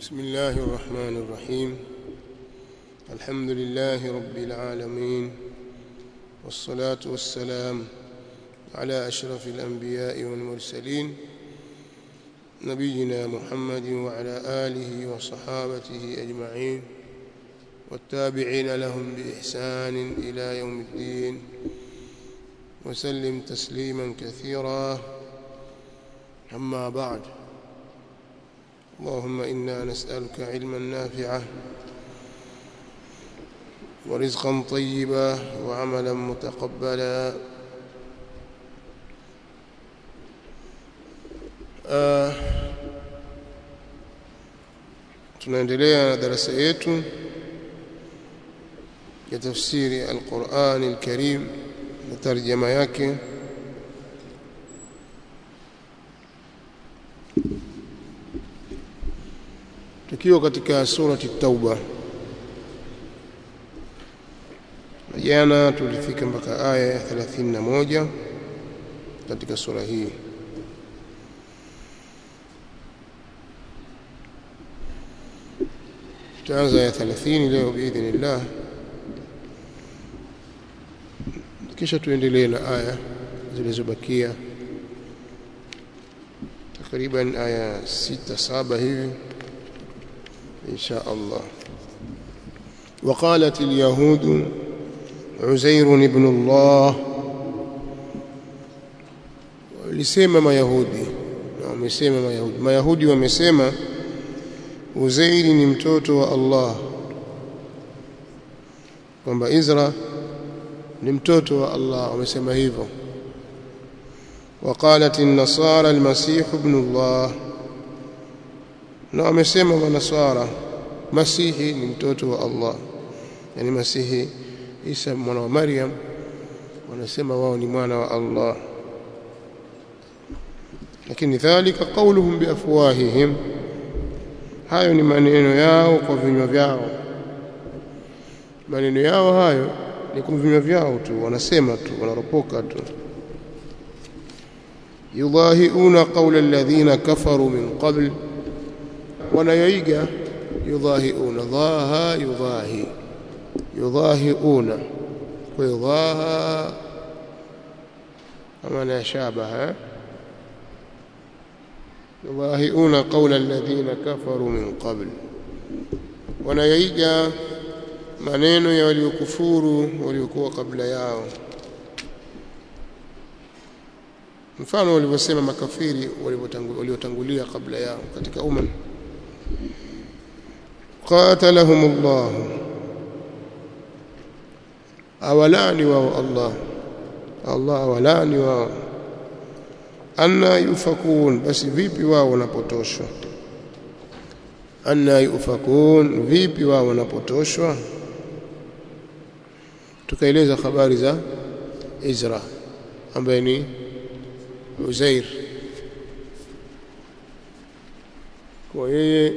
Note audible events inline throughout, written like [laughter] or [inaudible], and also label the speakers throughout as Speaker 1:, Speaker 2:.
Speaker 1: بسم الله الرحمن الرحيم. الحمد لله رب العالمين والصلاة والسلام على أشرف الأنبياء والمرسلين نبينا محمد وعلى آله وصحابته أجمعين والتابعين لهم بإحسان إلى يوم الدين. وسلم تسليما كثيرا. أما بعد اللهم إنا نسألك علما نافعا ورزقا طيبا وعملا متقبلا آه tunaendelea na darasa yetu ya tafsiri al-Qur'an al-Karim na tarjama yake tukiwa katika surati Tauba. Jana tulifika mpaka aya ya 31 katika sura hii. Tutaanza ya 30 leo biidhnillah. Kisha tuendelee na aya zilizobakia. Takriban aya 6 7 hivi إن شاء الله. وقالت اليهود عزير ابن الله. لسيما ما يهودي. نعم لسيما ما يهودي. ما يهودي ومسيما عزير نمتوت والله. ومبا إزرا نمتوت والله. ومسيما هيفو. وقالت النصارى المسيح ابن الله. Na wamesema manaswara masihi ni mtoto wa Allah. Yani masihi Isa mwana wa Maryam wanasema wao ni mwana wa Allah. Lakini dhalika qauluhum biafwahihim hayo ni maneno yao kwa vinywa vyao. Maneno yao hayo ni kwa vinywa vyao tu wanasema tu wanaropoka tu. Yudahiuna qaula alladhina kafaru min qabl wanayaiga yudhahiuna dhaha yudhahi yudhahiuna. Kwa dhaha kama ya shabaha yudhahiuna qaula alladhina kafaru min qabl. Wanayoiga maneno ya waliokufuru waliokuwa kabla yao. Mfano walivyosema makafiri waliotangulia kabla yao katika umma قاتلهم الله. أولان وهو الله. الله أولان وهو أنا يفكون بس فيبي وهو نبوتوشو أنا يفكون فيبي وهو نبوتوشو تكيليز خبار إزرا أمبيني. عزير kwa yeye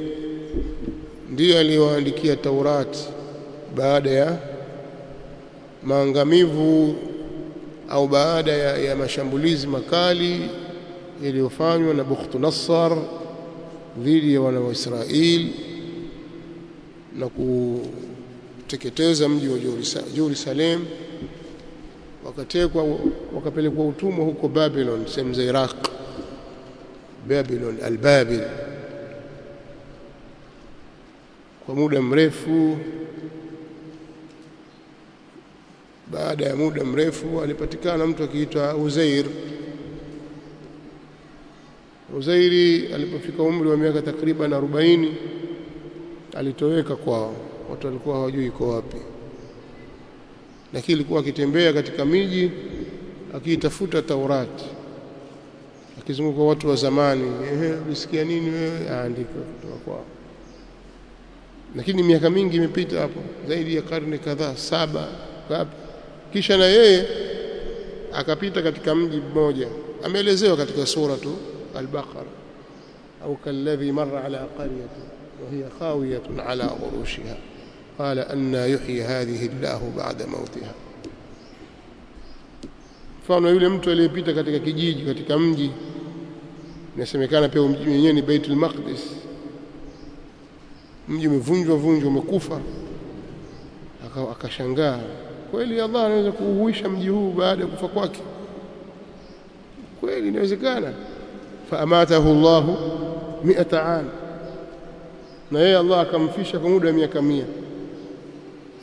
Speaker 1: ndiye aliyoandikia Taurati baada ya maangamivu au baada ya, ya mashambulizi makali yaliyofanywa na Bukhtu Nassar dhidi ya wana wa Israeli na kuteketeza mji wa Jerusalem wakatekwa wakapelekwa utumwa huko Babylon sehemu za Iraq. Babylon al-Babil kwa muda mrefu. Baada ya muda mrefu alipatikana mtu akiitwa Uzair. Uzairi alipofika umri wa miaka takriban 40 alitoweka kwao. Watu walikuwa hawajui iko wapi. Lakini alikuwa akitembea katika miji akiitafuta Taurati akizunguka watu wa zamani. Ehe ulisikia nini wewe? Aandika kutoka kwao lakini miaka mingi imepita hapo zaidi ya karne kadhaa saba ngapi. Kisha na yeye akapita katika mji mmoja. Ameelezewa katika sura tu al-Baqara. Au kalladhi marra ala qaryatin wa hiya khawiyatun ala urushiha. Qala anna yuhyi hadhihi Allahu ba'da mautiha mfano yule mtu aliyepita katika kijiji katika mji inasemekana pia mji wenyewe ni Baitul Maqdis mji umevunjwa vunjwa umekufa. Akashangaa. Kweli Allah anaweza kuuhuisha mji huu baada ya kufa kwake? Kweli inawezekana. Faamatahu llahu mi'ata an na yeye Allah akamfisha kwa muda wa miaka mia.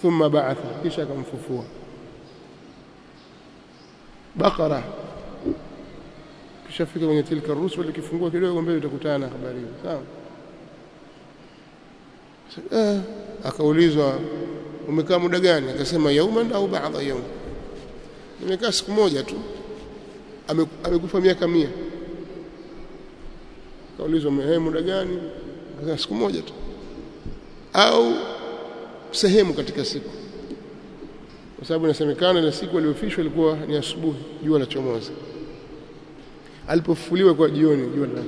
Speaker 1: Thumma ba'atha kisha akamfufua. Bakara kishafika kwenye tilka rusul ikifungua kidogo mbele utakutana na habari hiyo. Sawa eh akaulizwa umekaa muda gani? Akasema yauman au baadha yaum nimekaa siku moja tu. Amekufa miaka mia. Akaulizwa mehe muda gani? Akasema siku moja tu. Au sehemu katika siku. Kwa sababu inasemekana ile siku aliyofishwa ilikuwa ni asubuhi jua la chomoza. Alipofufuliwa kwa jioni jua la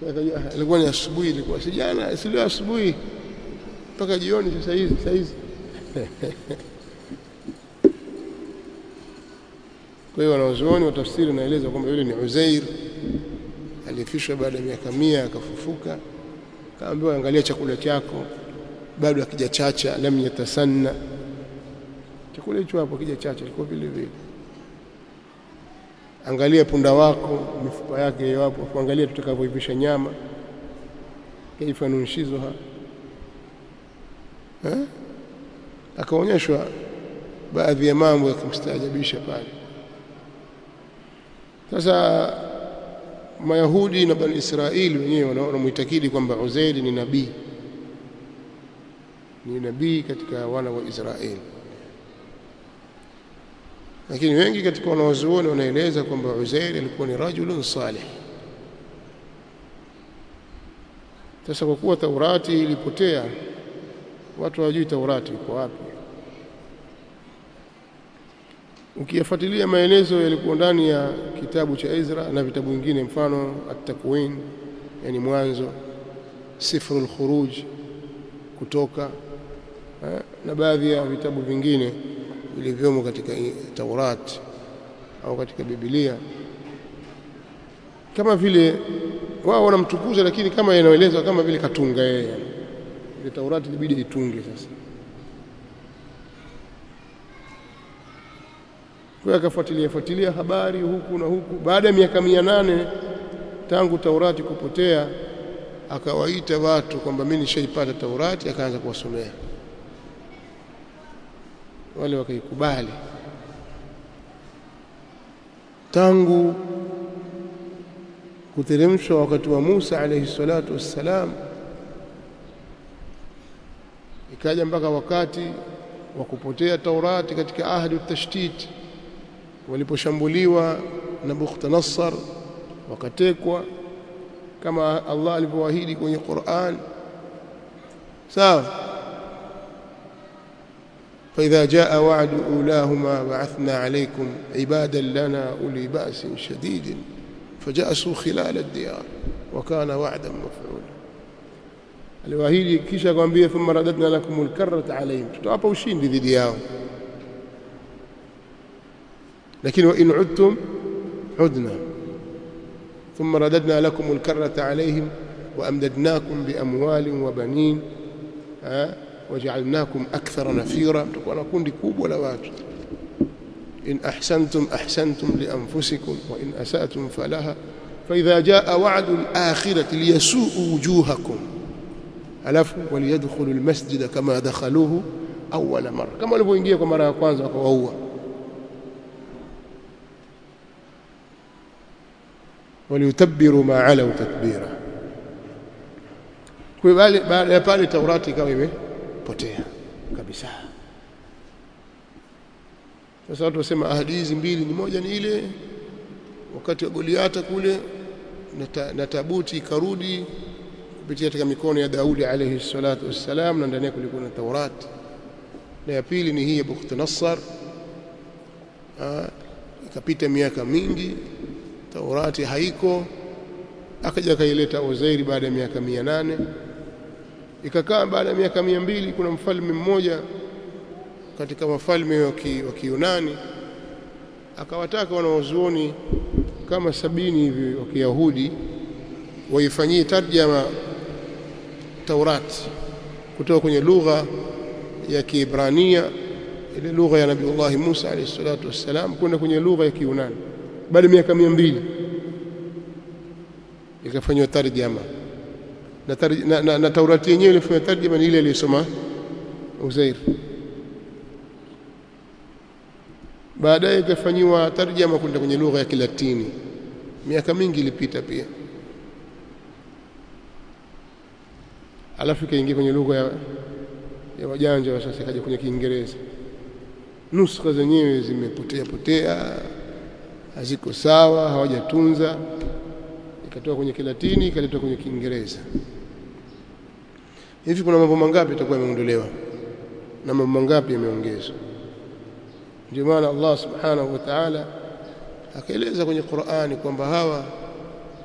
Speaker 1: kuzama ilikuwa ni asubuhi ilikuwa si jana si leo asubuhi. Mpaka jioni sasa hizi sasa hizi. [laughs] Kwa hiyo wanazuoni wa tafsiri naeleza kwamba yule ni Uzair. Alifishwa baada ya miaka mia akafufuka. Kaambiwa angalia chakula chako. Bado hakijachacha lam yatasanna. Chakula hicho hapo kijachacha ilikuwa vile vile angalia punda wako mifupa yake yapo, kuangalia tutakavyoivisha nyama. Kaifa nunshizuha. Eh akaonyeshwa baadhi ya mambo yakimstaajabisha pale. Sasa mayahudi na bani israeli wenyewe wanamuitakidi kwamba uzairi ni nabii. Ni nabii katika wana wa Israeli lakini wengi katika wanawazuoni wanaeleza kwamba Uzair alikuwa ni rajulun salih. Sasa kwa kuwa Taurati ilipotea watu hawajui Taurati iko wapi. Ukiyafuatilia maelezo yalikuwa ndani ya kitabu cha Ezra na vitabu vingine mfano at-Takwin yani mwanzo Sifrul Khuruj kutoka na baadhi ya vitabu vingine vilivyomo katika Taurat au katika Biblia. Kama vile wao wanamtukuza lakini kama inaelezwa kama vile katunga yeye ile Taurati ilibidi itunge sasa. Kwa akafuatilia fuatilia habari huku na huku. Baada ya miaka mia nane tangu Taurati kupotea akawaita watu kwamba mimi nishaipata Taurati akaanza kuwasomea wale wakaikubali. Tangu kuteremshwa wakati wa Musa alayhi salatu wassalam ikaja mpaka wakati wa kupotea Taurati katika ahli tashtiti waliposhambuliwa na Bukhtanasar wakatekwa kama Allah alivyoahidi kwenye Qur'an. Sawa فإذا جاء وعد أولاهما بعثنا عليكم عبادا لنا أولي بأس شديد فجأسوا خلال الديار وكان وعدا مفعولا. الوهيدي كيشا قوانبية ثم رددنا لكم الكرة عليهم. شتوا أبا وشين لذي دياره لكن وإن عدتم عدنا. ثم رددنا لكم الكرة عليهم وأمددناكم بأموال وبنين ها؟ وجعلناكم أكثر نفيرا تقول أنا كوب ولا واج إن أحسنتم أحسنتم لأنفسكم وإن أساتم فلها فإذا جاء وعد الآخرة ليسوء وجوهكم ألف وليدخلوا المسجد كما دخلوه أول مرة كما لو ينجيكم مرة كوانزا وهو وليتبروا ما علوا تتبيرا كوي بالي بالي بالي توراتي كوي بيه imepotea kabisa. Sasa watu wasema ahadi hizi mbili ni moja ni ile wakati wa Goliata kule na tabuti ikarudi kupitia katika mikono ya Daudi alayhi salatu wassalam na ndani yake kulikuwa na Taurat. Na ya pili ni hii ya Bukhtanasar ikapita miaka mingi Taurati haiko akaja akaileta Uzairi baada ya miaka mia nane ikakaa baada ya miaka mia mbili kuna mfalme mmoja katika wafalme wa Kiyunani akawataka wanawazuoni kama sabini hivi wa Kiyahudi waifanyie tarjama Taurat kutoka kwenye lugha ya kiibrania ile lugha ya Nabiullahi Musa alayhi salatu wassalam kwenda kwenye lugha ya Kiyunani. Baada ya miaka 200 ikafanywa tarjama na, na, na, na Taurati yenyewe ilifanywa tarjama ni ile aliyosoma Uzair. Baadaye ikafanyiwa tarjama kwenda kwenye lugha ya Kilatini. Miaka mingi ilipita pia. Alafu ikaingia kwenye lugha ya, ya wajanja wa sasa ikaja kwenye Kiingereza. Nuskha zenyewe zimepotea potea haziko sawa hawajatunza. Ikatoka kwenye Kilatini ikaletwa kwenye Kiingereza hivi kuna mambo mangapi yatakuwa yameondolewa na mambo mangapi yameongezwa ndio maana Allah subhanahu wa ta'ala akaeleza kwenye Qur'ani kwamba hawa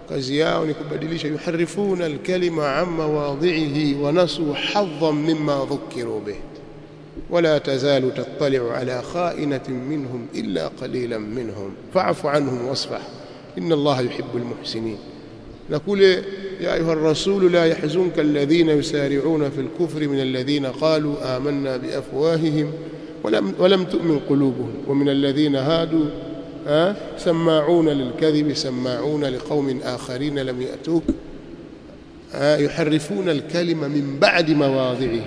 Speaker 1: kazi yao ni kubadilisha yuharifuna alkalima an mawadhihi wa nasu hadhan mimma dhukiru bih ولا تزال تطلع على خائنة منهم إلا قليلا منهم فاعف عنهم واصفح إن الله يحب المحسنين نقول يا أيها الرسول لا يحزنك الذين يسارعون في الكفر من الذين قالوا آمنا بأفواههم ولم, ولم تؤمن قلوبهم ومن الذين هادوا آه سماعون للكذب سماعون لقوم آخرين لم يأتوك آه يحرفون الكلمة من بعد مواضعه.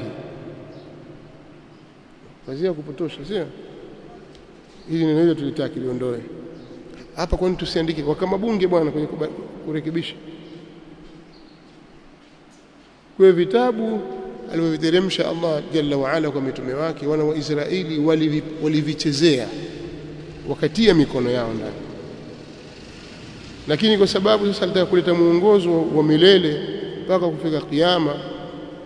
Speaker 1: kazia kupotosha sio hili neno hilo tulitaka liondoe hapa kwa vitabu alivyoviteremsha Allah jalla waala kwa mitume wake. Wana wa Israeli walivichezea wakatia mikono yao ndani. Lakini kwa sababu sasa alitaka kuleta muongozo wa milele mpaka kufika kiyama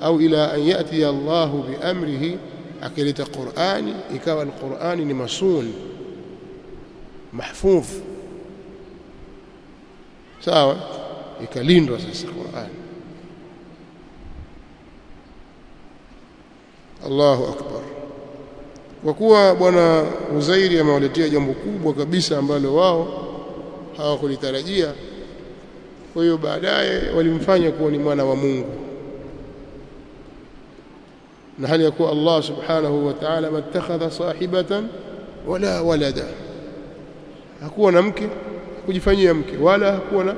Speaker 1: au ila an yati Allahu biamrihi akileta Qur'ani ikawa al-Qur'ani ni masun mahfudh. Sawa? Ikalindwa sasa Qur'ani Allahu akbar. Kwa kuwa bwana Uzairi amewaletea jambo kubwa kabisa ambalo wao hawakulitarajia kwa hiyo baadaye walimfanya kuwa ni mwana wa Mungu. Na hali ya kuwa Allah subhanahu wa ta'ala matakhadha sahibatan wala walada. Hakuwa na mke kujifanyia mke wala hakuwa na,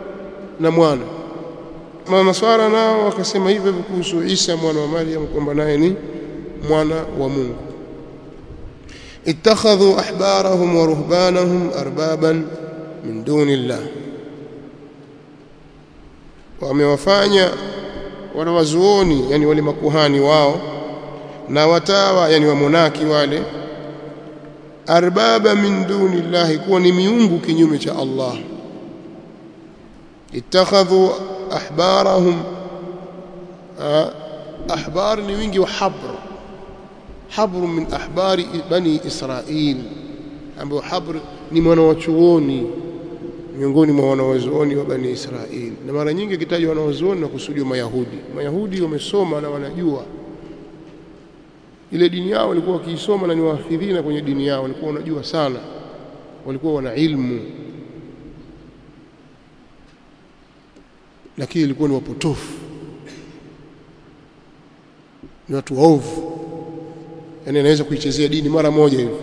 Speaker 1: na mwana. Manaswara nao wakasema hivyo kuhusu Isa mwana wa Maryam kwamba naye ni mwana wa Mungu. Ittakhadhu ahbarahum wa ruhbanahum arbaban min duni Allah wamewafanya wanawazuoni yani wale makuhani wao na watawa yani wamonaki wale arbaba min duni llahi kuwa ni miungu kinyume cha Allah. Ittakhadhu ahbarahum ahbar ni wingi wa habr habr min ahbari bani israil ambayo habr ni mwana wa chuoni miongoni mwa wanawazuoni wa bani israil. Na mara nyingi kitajwa wanawazuoni na kusudiwa mayahudi. Mayahudi wamesoma na wanajua. Ile dini yao walikuwa wakiisoma na ni wahafidhina kwenye dini yao walikuwa wanajua sana. Walikuwa wana ilmu. Lakini ilikuwa ni wapotofu. Ni watu waovu yani anaweza kuichezea dini mara moja hivi.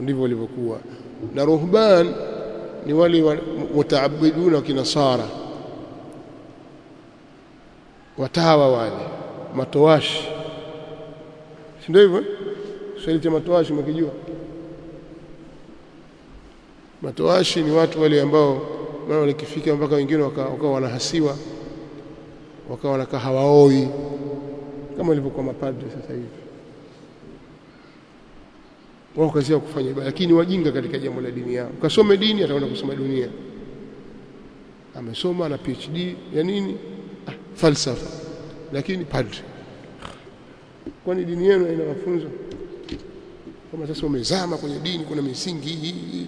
Speaker 1: Ndivyo walivyokuwa na ruhban ni wale mutaabiduna wa kinasara. Watawa wale. Matoashi. Si ndio hivyo? Kiswahili cha matoashi mkijua matoashi ni watu wale ambao wale walikifika mpaka wengine wakawa wanahasiwa wakawa wanakaa hawaoi kama ilivyokuwa mapadri sasa hivi. Wao kazi yao kufanya ibada lakini wajinga katika jambo la dini yao. Kasome dini ataenda kusoma dunia. Amesoma na PhD ya nini? Ah, falsafa. Lakini padri. Kwani dini yenu haina mafunzo? Kama sasa umezama kwenye dini kuna misingi hii.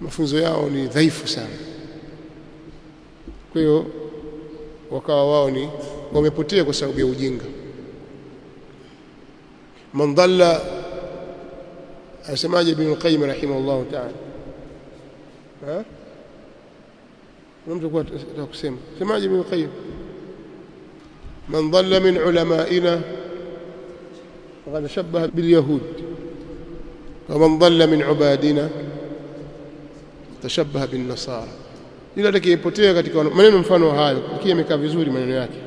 Speaker 1: Mafunzo yao ni dhaifu sana. Kwa hiyo wakawa wao ni wamepotea kwa sababu ya ujinga man dhalla asemaje ibn qayyim rahimahullah ta'ala ha mtu kwa kusema semaje Ibn Qayyim man dhalla min ulama'ina faqad shabbaha bil yahud ومن ضل من عبادنا bin nasara ila atakayepotea katika maneno mfano hayo kia amekaa vizuri maneno yake.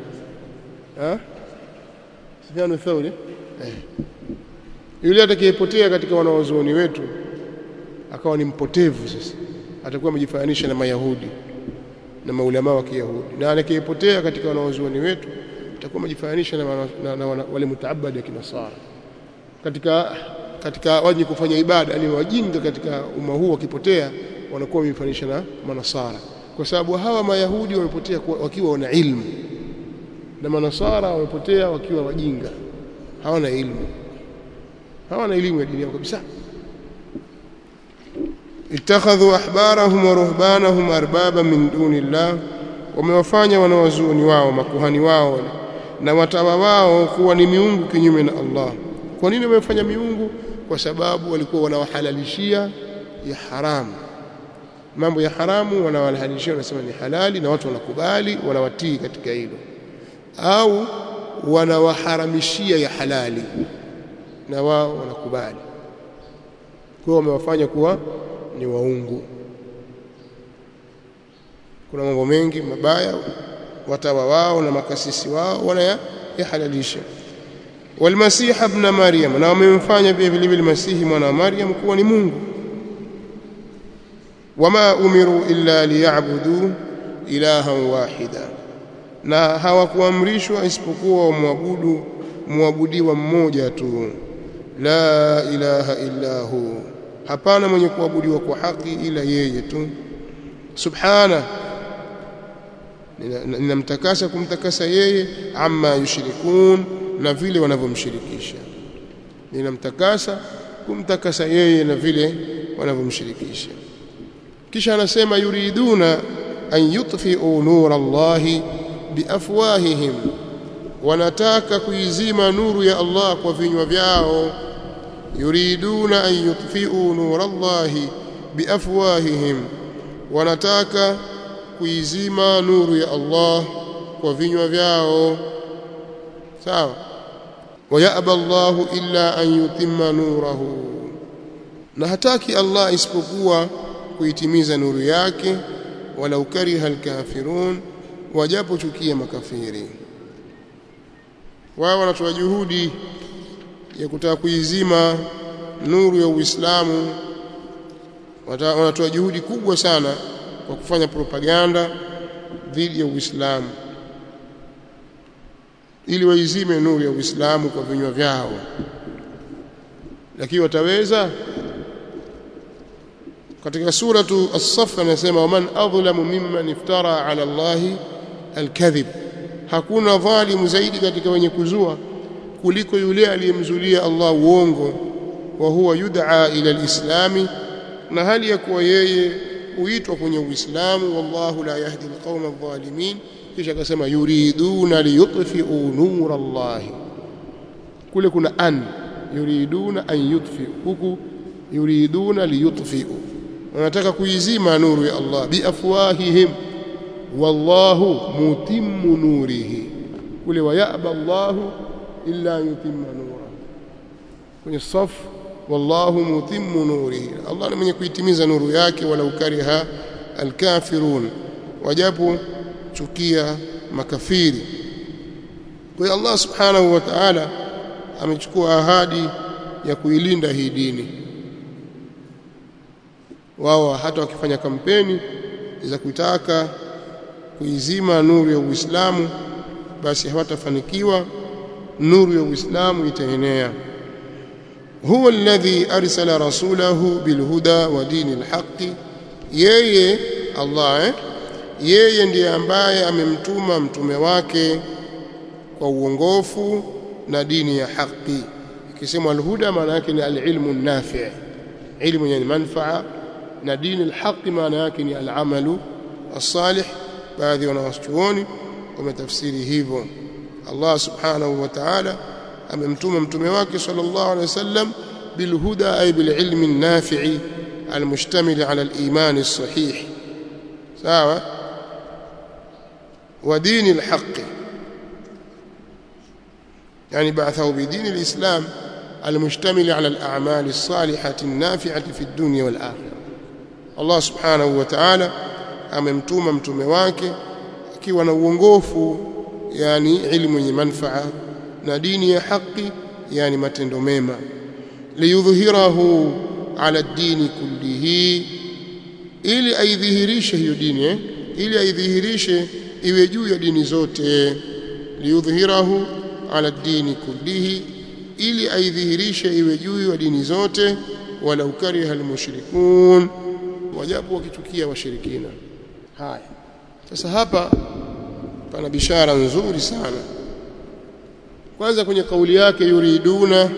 Speaker 1: Sufyan Thauri eh. Yule atakayepotea katika wanawazuoni wetu akawa ni mpotevu sasa. Atakuwa amejifananisha na mayahudi na maulama wa kiyahudi. Na atakayepotea katika wanawazuoni wetu atakuwa amejifananisha na, na, na, na na wale mutaabadi wa kinasara. Katika katika waje kufanya ibada ni wajinga katika umma huu wakipotea wanakuwa wamefanisha na manasara kwa sababu hawa mayahudi wamepotea wakiwa wana ilmu. Na manasara wamepotea wakiwa wajinga. Hawana ilmu. Hawana elimu ya dini yao kabisa. Itakhadhu ahbarahum wa ruhbanahum arbaba min duni llah wamewafanya wanawazuoni wao makuhani wao na watawa wao kuwa ni miungu kinyume na Allah. Kwa nini wamefanya miungu? Kwa sababu walikuwa wanawahalalishia ya haramu mambo ya haramu wanawahalalisha, wanasema ni halali, na watu wanakubali, wanawatii katika hilo, au wanawaharamishia ya halali na wao wanakubali. Kwa hiyo wamewafanya kuwa ni waungu. Kuna mambo mengi mabaya watawa wao na makasisi wao wanayahalalisha. Walmasiha ibn Maryam, na wamemfanya pia vile vile Masihi mwana wa Maryam kuwa ni Mungu wama umiru illa liya'budu ilahan wahida. Na hawakuamrishwa isipokuwa wamwabudu muabudiwa mmoja tu. La ilaha illa hu. Hapana mwenye kuabudiwa kwa haki ila yeye tu. Subhana. Ninamtakasa kumtakasa yeye amma yushrikun na vile wanavyomshirikisha. Ninamtakasa kumtakasa yeye na vile wanavyomshirikisha kisha anasema yuriduna an yutfi'u nura Allahi biafwahihim wanataka kuizima nuru ya Allah kwa vinywa vyao. Yuriduna an yutfi'u nura Allahi biafwahihim wanataka kuizima nuru ya Allah kwa vinywa vyao. Sawa. Wayaba Allahu illa an yutimma nurahu. Na hataki Allah isipokuwa kuitimiza nuru yake walau kariha alkafirun wajapochukia makafiri. Wao wanatoa juhudi ya kutaka kuizima nuru ya Uislamu. Wanatoa juhudi kubwa sana kwa kufanya propaganda dhidi ya Uislamu ili waizime nuru ya Uislamu kwa vinywa vyao. Lakini wataweza katika suratu as-saff anasema waman adhlamu mimman iftara ala Allahi alkadhib. Hakuna dhalimu zaidi katika wenye kuzua kuliko yule aliyemzulia Allah uongo wa huwa yud'a ila alislami na hali ya kuwa yeye huitwa kwenye Uislamu wallahu la yahdi alqawma adh-dhalimin. Kisha akasema yuriduna liyutfi'u nura Allah. Kule kuna an yuriduna an yutfi'u huku yuriduna liyutfi'u wanataka kuizima nuru ya Allah. Biafwahihim wallahu mutimmu nurihi. Kule wayaba Allahu illa yutimma nura. Kwenye safu wallahu mutimmu nurihi. Allah ni mwenye kuitimiza nuru yake wala ukariha alkafirun. Wajapo chukia makafiri. Kwa Allah subhanahu wa ta'ala amechukua ahadi ya kuilinda hii dini wao hata wakifanya kampeni za kutaka kuizima nuru ya Uislamu basi hawatafanikiwa nuru ya Uislamu itaenea huwa alladhi arsala rasulahu bilhuda wa dini alhaqi yeye Allah eh? yeye ndiye ambaye amemtuma mtume wake kwa uongofu na dini ya haki ikisemwa alhuda maana yake ni alilmu nafi' ilmu yenye manfaa na dini alhaqi maana yake ni alamalu الصالح baadhi wanawachuoni wametafsiri hivyo Allah subhanahu wa ta'ala amemtuma mtume wake sallallahu alaihi wasallam bilhuda ay bililmi nafi'i almushtamil ala aliman as-sahih sawa wa dini al-haqq يعني بعثه بدين الإسلام المشتمل على الأعمال الصالحة النافعة في الدنيا والآخرة Allah subhanahu wa ta'ala amemtuma mtume wake akiwa na uongofu yani ilmu yenye manfaa na dini ya haki yani matendo mema liyudhhirahu ala dini kullihi ili aidhihirishe hiyo dini eh? ili aidhihirishe iwe juu ya dini zote liyudhhirahu ala dini kullihi ili aidhihirishe iwe juu ya dini zote walau kariha almushrikun wajapo wakichukia washirikina. Haya. Sasa hapa pana bishara nzuri sana. Kwanza kwenye kauli yake yuriduna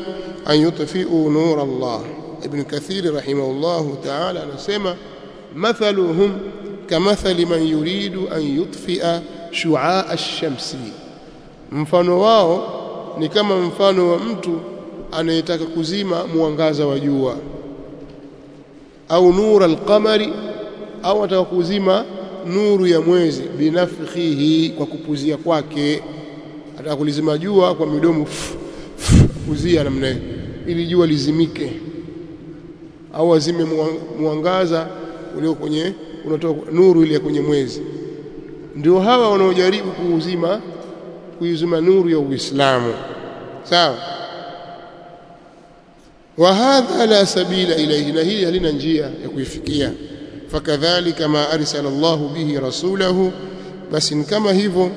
Speaker 1: an yutfi'u nur Allah ibn kathir rahimahullahu ta'ala anasema mathaluhum kamathali man yuridu an yutfi'a shu'a ash-shamsi mfano wao ni kama mfano wa mtu anayetaka kuzima mwangaza wa jua au nura al-qamari au ataka kuzima nuru ya mwezi binafkhihi kwa kupuzia kwake. Ataka kulizima jua kwa midomo kuzia namna hiyo ili jua lizimike. Au azime mwangaza ulio kwenye unatoka nuru ile kwenye mwezi. Ndio hawa wanaojaribu kuuzima kuizima nuru ya Uislamu. Sawa wa hadha la sabila ilayhi na hii halina njia ya kuifikia. Fakadhalika ma arsala Allahu bihi rasulahu basi kama hivyo.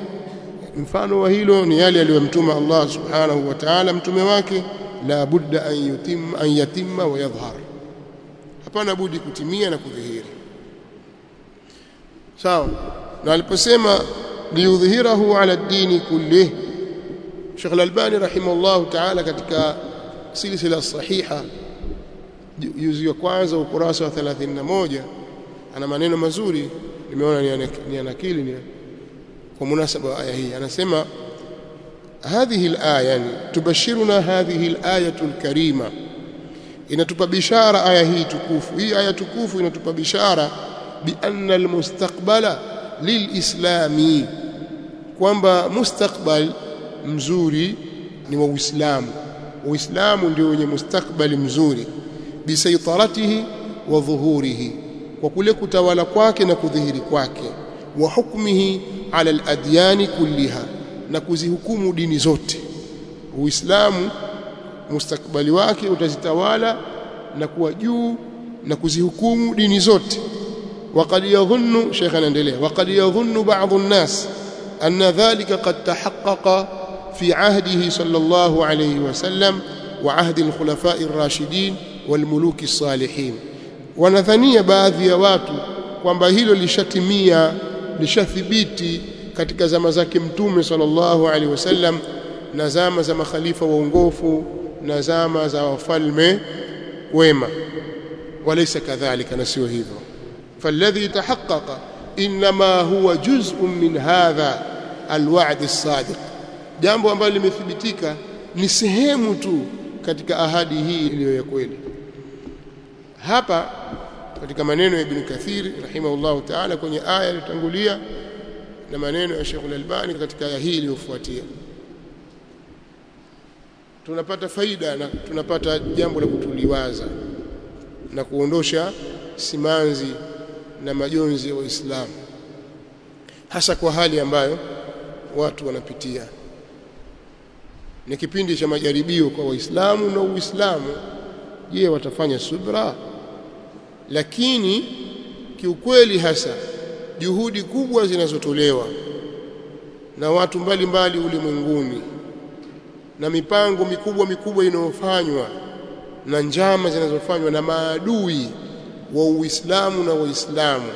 Speaker 1: Mfano wa hilo ni yale aliyomtuma Allah subhanahu wa ta'ala mtume wake la budda an yutim an yatimma wa yadhhar. Hapana budi kutimia na kudhihiri. Sawa. Na aliposema liyudhhirahu ala dini kullih Sheikh Al-Albani rahimahullah ta'ala katika silsila sahiha. Juzi ya kwanza ukurasa wa 31 ana maneno mazuri. Nimeona ni anakili ni kwa munasaba wa aya hii. Anasema hadhihi alaya yani tubashiruna hadhihi alayatu alkarima. Inatupa bishara aya hii tukufu. Hii aya tukufu inatupa bishara bi anna almustaqbala lilislami. Kwamba mustakbal mzuri ni wa Uislamu Uislamu ndio wenye mustakbali mzuri bisaitaratihi wa dhuhurihi kwa kule kutawala kwake na kudhihiri kwake wa hukmihi ala aladyani kulliha na kuzihukumu dini zote Uislamu mustakbali wake utazitawala na kuwa juu na kuzihukumu dini zote وقد يظن شيخنا ندليه وقد يظن بعض الناس أن ذلك قد تحقق في عهده صلى الله عليه وسلم وعهد الخلفاء الراشدين والملوك الصالحين wanadhania baadhi ya watu kwamba hilo lishatimia lishathibiti katika zama zake mtume sallallahu alaihi wasallam na zama za makhalifa waongofu na zama za wafalme wema walaysa kadhalika na sio hivyo فالذي تحقق انما هو جزء من هذا الوعد الصادق jambo ambalo limethibitika ni sehemu tu katika ahadi hii iliyo ya kweli. Hapa katika maneno ya Ibn Kathir rahimahullahu ta'ala kwenye aya iliyotangulia na maneno ya Sheikh Al-Albani katika aya hii iliyofuatia. Tunapata faida na tunapata jambo la kutuliwaza na kuondosha simanzi na majonzi ya Waislamu hasa kwa hali ambayo watu wanapitia ni kipindi cha majaribio kwa Waislamu na Uislamu. Je watafanya subra? Lakini kiukweli hasa juhudi kubwa zinazotolewa na watu mbalimbali ulimwenguni na mipango mikubwa mikubwa inayofanywa na njama zinazofanywa na maadui wa Uislamu na Waislamu.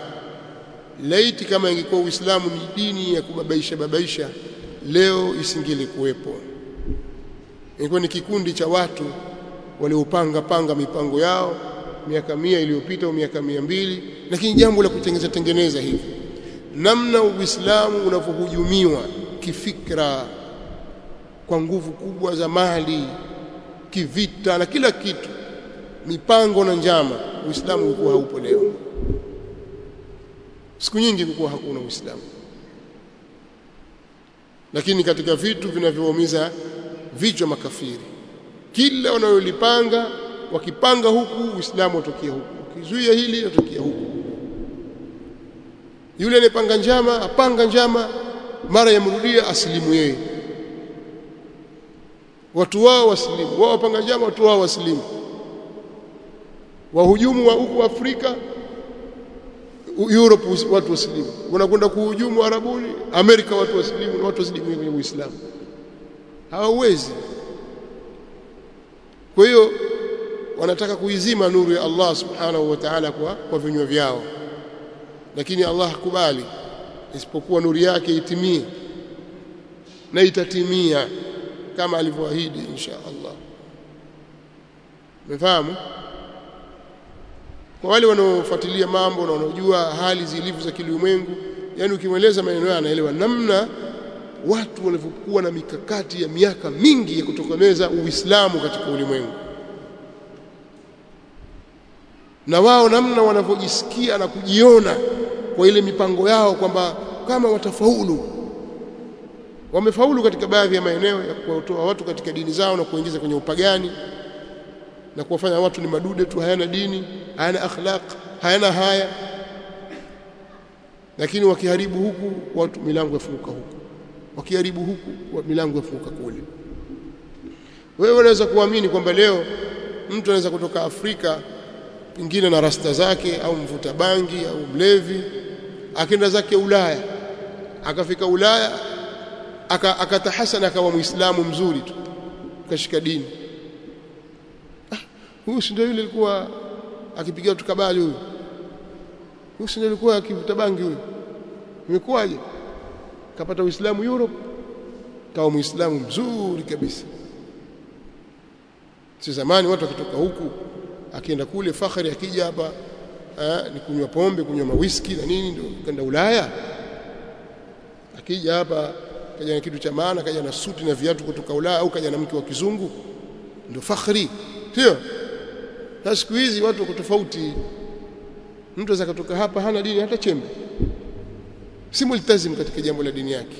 Speaker 1: Laiti kama ingekuwa Uislamu ni dini ya kubabaisha babaisha leo isingili kuwepo ilikuwa ni kikundi cha watu waliopanga panga mipango yao miaka mia iliyopita au miaka mia mbili lakini jambo la kutengeneza tengeneza hivi. Namna Uislamu unavyohujumiwa kifikra kwa nguvu kubwa za mali kivita na kila kitu mipango na njama Uislamu ulikuwa haupo leo. Siku nyingi kulikuwa hakuna Uislamu. Lakini katika vitu vinavyoumiza vichwa makafiri. Kila wanayolipanga wakipanga huku Uislamu utokea huku. Ukizuia hili utokea huku. Yule anayepanga njama apanga njama mara yamrudia asilimu yeye. Watu wao wasilimu. Wao wapanga njama watu wao wasilimu. Wahujumu wa huku Afrika Europe watu wasilimu. Wanakwenda kuhujumu Arabuni Amerika watu wasilimu na watu wasilimu kwenye Uislamu hawawezi. Kwa hiyo wanataka kuizima nuru ya Allah subhanahu wa ta'ala kwa, kwa vinywa vyao. Lakini Allah hakubali isipokuwa nuru yake itimie. Na itatimia kama alivyoahidi insha Allah. Umefahamu? Kwa wale wanaofuatilia mambo na wanaojua hali zilivyo za kilimwengu yani ukimweleza maneno yanaelewa anaelewa namna watu walivyokuwa na mikakati ya miaka mingi ya kutokomeza Uislamu katika ulimwengu. Na wao namna wanavyojisikia na kujiona kwa ile mipango yao kwamba kama watafaulu wamefaulu katika baadhi ya maeneo ya kuwatoa watu katika dini zao na kuingiza kwenye upagani na kuwafanya watu ni madude tu hayana dini hayana akhlaq hayana haya. Lakini wakiharibu huku watu milango yafunguka huku wakiharibu huku milango yafunguka kule. Wewe unaweza kuamini kwamba leo mtu anaweza kutoka Afrika pengine na rasta zake au mvuta bangi au mlevi akenda zake Ulaya. Akafika Ulaya akatahasana aka akawa muislamu mzuri tu kashika dini. Ah, huyu si ndio yule alikuwa akipiga tukabali? kabali huyu? Huyu si ndio alikuwa akivuta bangi huyu? Imekuwaje kapata uislamu Europe. Kawa muislamu mzuri kabisa. Si zamani watu wakitoka huku akienda kule fakhari akija hapa ni kunywa pombe kunywa mawiski na nini ndio kenda Ulaya. Akija hapa kaja na kitu cha maana kaja na suti na viatu kutoka Ulaya au kaja na mke wa kizungu ndio fakhri sio? Na siku hizi watu wako tofauti. Mtu aweza kutoka hapa hana dini hata chembe si multazim katika jambo la dini yake.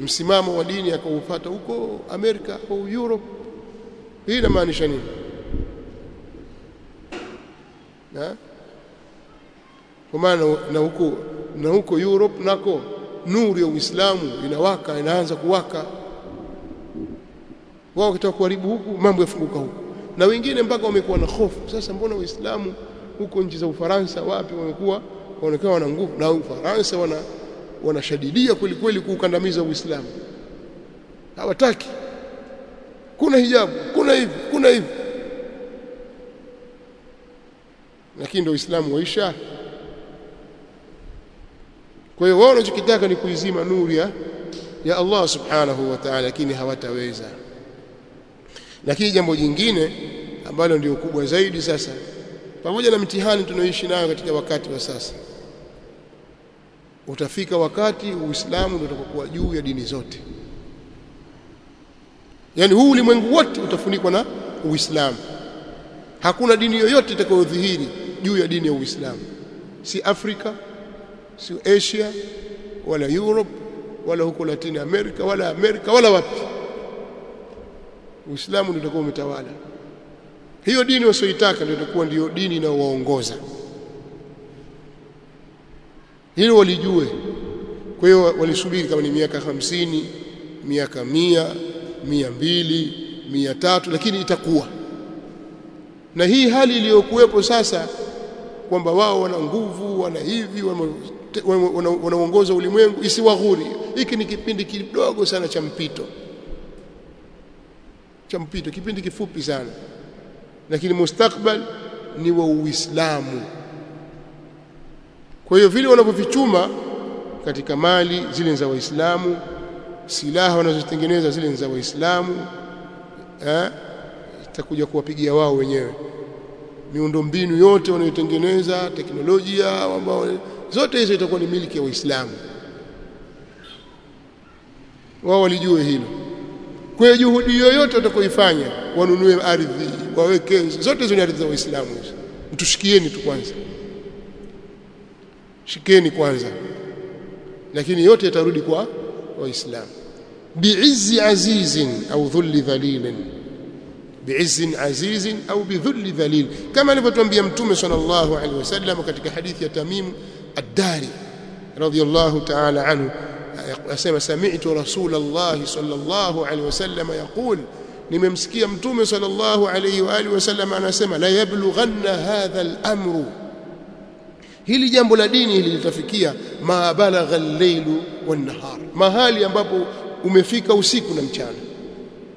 Speaker 1: Msimamo wa dini akaufuata huko Amerika au Europe. Hii inamaanisha nini? Na kwa maana na huko na huko Europe nako nuru ya Uislamu inawaka inaanza kuwaka. Wao wakitaka kuharibu huku mambo yafunguka huku. Na wengine mpaka wamekuwa na hofu. Sasa mbona waislamu huko nchi za Ufaransa wapi wamekuwa waonekana wana nguvu na Ufaransa wana wanashadidia kweli kweli kuukandamiza Uislamu. Hawataki. Kuna hijabu kuna hivi kuna hivi. Lakini ndio Uislamu waisha. Kwa hiyo wao wanachokitaka ni kuizima nuru ya ya Allah subhanahu wa ta'ala lakini hawataweza. Lakini jambo jingine ambalo ndio kubwa zaidi sasa pamoja na mitihani tunaoishi nayo katika wakati wa sasa utafika wakati Uislamu ndio utakuwa juu ya dini zote. Yaani huu ulimwengu wote utafunikwa na Uislamu. Hakuna dini yoyote itakayodhihiri juu ya dini ya Uislamu. Si Afrika si Asia wala Europe wala huko Latin America wala Amerika wala wapi. Uislamu ndio utakuwa umetawala. Hiyo dini wasioitaka ndio itakuwa ndio dini inayowaongoza hilo walijue. Kwa hiyo walisubiri kama ni miaka hamsini miaka mia mia mbili mia tatu lakini itakuwa. Na hii hali iliyokuwepo sasa kwamba wao wana nguvu wana hivi wanaongoza ulimwengu isiwaghuri. Hiki ni kipindi kidogo sana cha mpito. Cha mpito kipindi kifupi sana. Lakini mustakbal ni wa Uislamu kwa hiyo vile wanavyovichuma katika mali zile za Waislamu silaha wanazotengeneza zile za Waislamu eh itakuja kuwapigia wao wenyewe. Miundo mbinu yote wanayotengeneza teknolojia ambao zote hizo itakuwa ni miliki ya Waislamu. Wao walijue hilo. Kwa hiyo juhudi yoyote watakoifanya wanunue ardhi waweke zote hizo ni ardhi za Waislamu. Hizo mtushikieni tu kwanza shikeni kwanza lakini yote yatarudi kwa waislamu bi'izzi azizin au dhulli dhalilin bi'izzin azizin au bidhulli dhalil kama alivyotuambia mtume sallallahu alaihi wasallam katika hadithi ya Tamim ad-Dari radiyallahu ta'ala anhu asema sami'tu rasulullah sallallahu alaihi wasallam yaqul nimemsikia mtume sallallahu alaihi wa alihi wasallam anasema la yablughanna hadha al-amru hili jambo la dini hili litafikia ma balagha al-lailu mahali ambapo umefika usiku na mchana.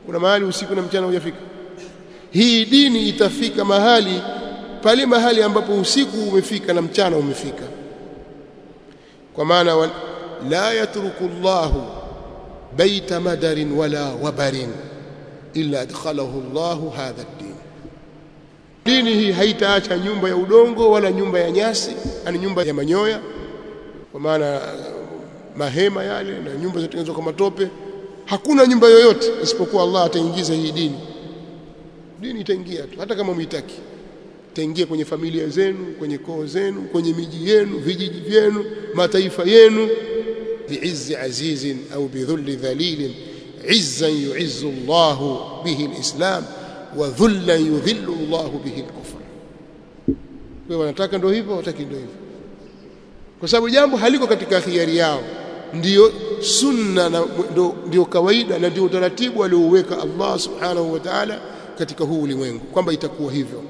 Speaker 1: Kuna mahali usiku na mchana hujafika? Hii dini itafika mahali pale mahali ambapo usiku umefika na mchana umefika. Kwa maana la yatruku Allahu baita madarin wala wabarin illa adkhalahu Allahu hadha dini hii haitaacha nyumba ya udongo wala nyumba ya nyasi ani nyumba ya manyoya kwa maana mahema yale na nyumba zilizotengenezwa kwa matope. Hakuna nyumba yoyote isipokuwa Allah ataingiza hii dini. Dini itaingia tu hata kama muitaki. Itaingia kwenye familia zenu kwenye koo zenu kwenye miji yenu vijiji vyenu mataifa yenu. Biizzi azizin au bidhulli dhalilin izzan yu'izzu Allahu bihi alislam wa dhullan yudhillu Allahu bihi al-kufr. kwa wanataka ndio hivyo wataki ndio hivyo. Kwa sababu jambo haliko katika khiari yao. Ndiyo sunna na ndio kawaida na ndio utaratibu aliouweka Allah subhanahu wa ta'ala katika huu ulimwengu kwamba itakuwa hivyo.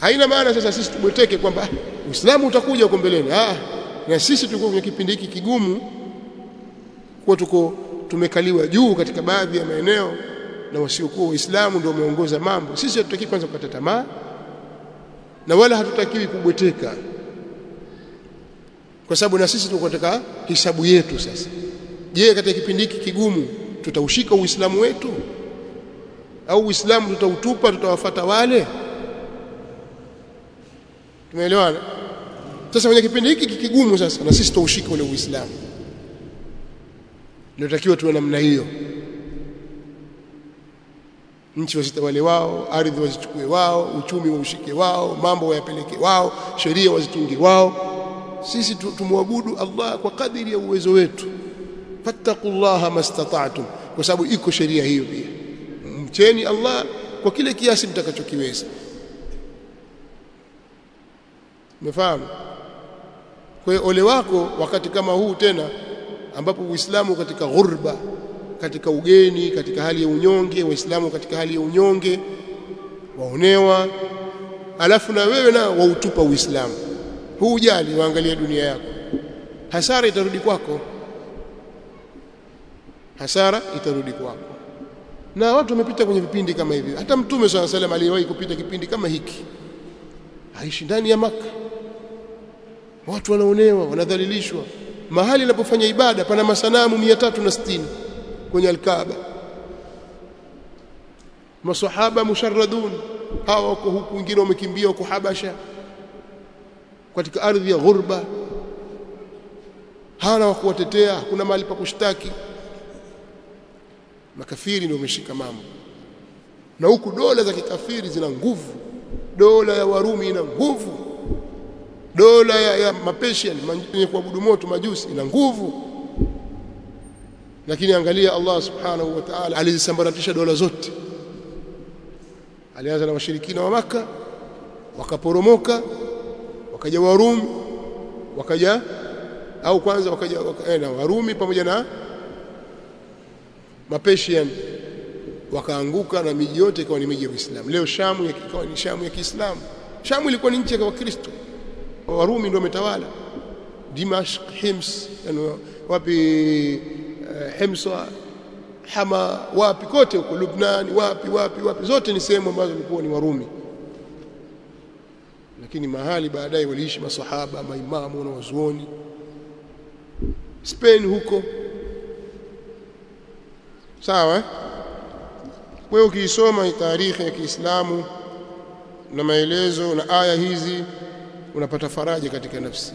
Speaker 1: Haina maana sasa sisi tubweteke kwamba Uislamu utakuja huko mbeleni. Ah na sisi tulikuwa kwenye kipindi hiki kigumu kwa tuko tumekaliwa juu katika baadhi ya maeneo na wasiokuwa waislamu ndio wameongoza mambo. Sisi hatutaki kwanza kukata tamaa na wala hatutakiwi kubweteka. Kwa sababu na sisi tuko katika hisabu yetu sasa. Je katika kipindi hiki kigumu tutaushika uislamu wetu? Au uislamu tutautupa tutawafata wale? Tumeelewana? Sasa kwenye kipindi hiki kigumu sasa na sisi tutaushika ule uislamu. Natakiwa tuwe namna hiyo nchi wazitawale wao ardhi wazichukue wao uchumi waushike wao mambo wayapeleke wao sheria wazitunge wao. Sisi tumwabudu Allah kwa kadiri ya uwezo wetu. Fattaqullaha mastata'tum kwa sababu iko sheria hiyo pia. Mcheni Allah kwa kile kiasi mtakachokiweza. Umefahamu? Kwa hiyo ole wako wakati kama huu tena ambapo Uislamu katika ghurba katika ugeni katika hali ya unyonge waislamu katika hali ya unyonge waonewa alafu na wewe na wautupa Uislamu. Huu ujali waangalie dunia yako. Hasara itarudi kwako. Hasara itarudi kwako. Na watu wamepita kwenye vipindi kama hivi hata mtume swalla salam aliyewahi kupita kipindi kama hiki. Aishi ndani ya maka watu wanaonewa wanadhalilishwa. Mahali anapofanya ibada pana masanamu 360 kwenye alkaaba. Masahaba musharradun hawa wako huku wengine wamekimbia huko Habasha katika ardhi ya ghurba. Hana wakuwatetea kuna mahali pa kushtaki. Makafiri ndio wameshika mambo. Na huku dola za kikafiri zina nguvu. Dola ya Warumi ina nguvu. Dola ya, ya mapeshian yenye kuabudu moto majusi ina nguvu lakini angalia Allah subhanahu wa ta'ala alizisambaratisha dola zote. Alianza na washirikina wa maka wakaporomoka wakaja Warumi wakaja au kwanza wakaja wakaenda Warumi pamoja na mapeshian wakaanguka na miji yote ikawa ni miji ya Uislamu leo Shamu ikawa ni Shamu ya Kiislamu. Shamu ilikuwa ni nchi ya Wakristo. Warumi ndio wametawala. Dimashq Hims yani wapi uh, Himsa Hama wapi kote huko Lubnani wapi wapi wapi. Zote ni sehemu ambazo walikuwa ni Warumi. Lakini mahali baadaye waliishi masahaba maimamu na wazuoni. Spain huko. Sawa kwa wewe ukiisoma taarikhi ya Kiislamu na maelezo na aya hizi unapata faraja katika nafsi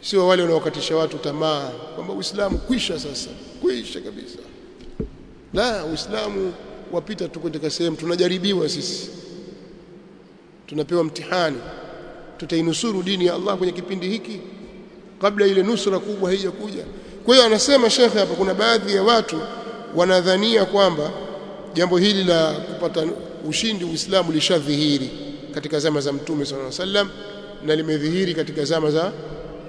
Speaker 1: sio wale wanaokatisha watu tamaa kwamba Uislamu kwisha sasa kwisha kabisa. La Uislamu wapita tu katika sehemu tunajaribiwa sisi. Tunapewa mtihani. Tutainusuru dini ya Allah kwenye kipindi hiki kabla ile nusura kubwa haijakuja. Kwa hiyo anasema shekhe hapa kuna baadhi ya watu wanadhania kwamba jambo hili la kupata ushindi Uislamu lishadhihiri katika zama za Mtume sallallahu alaihi wasallam na limedhihiri katika zama za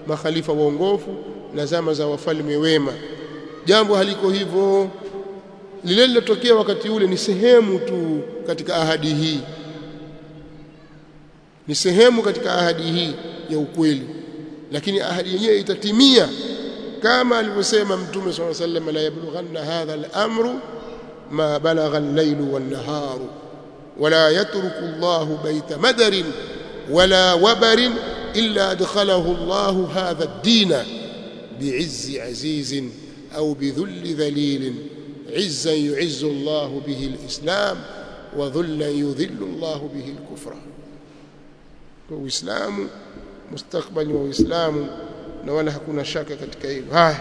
Speaker 1: makhalifa waongofu na zama za wafalme wema. Jambo haliko hivyo lile lilotokea wakati ule ni sehemu tu katika ahadi hii. Ni sehemu katika ahadi hii ya ukweli. Lakini ahadi yenyewe itatimia kama alivyosema mtume swalla sallam la yablughanna hadha al-amru ma balagha al-lailu wan-naharu wala yatruku Allahu bayta madarin wala wabarin إلا أدخله الله هذا الدين بعز عزيز أو بذل ذليل. عزا يعز الله به الإسلام وذلا يذل الله به الكفر. هو إسلام مستقبل وإسلام نولها كنا شاكة كتكيب هاي.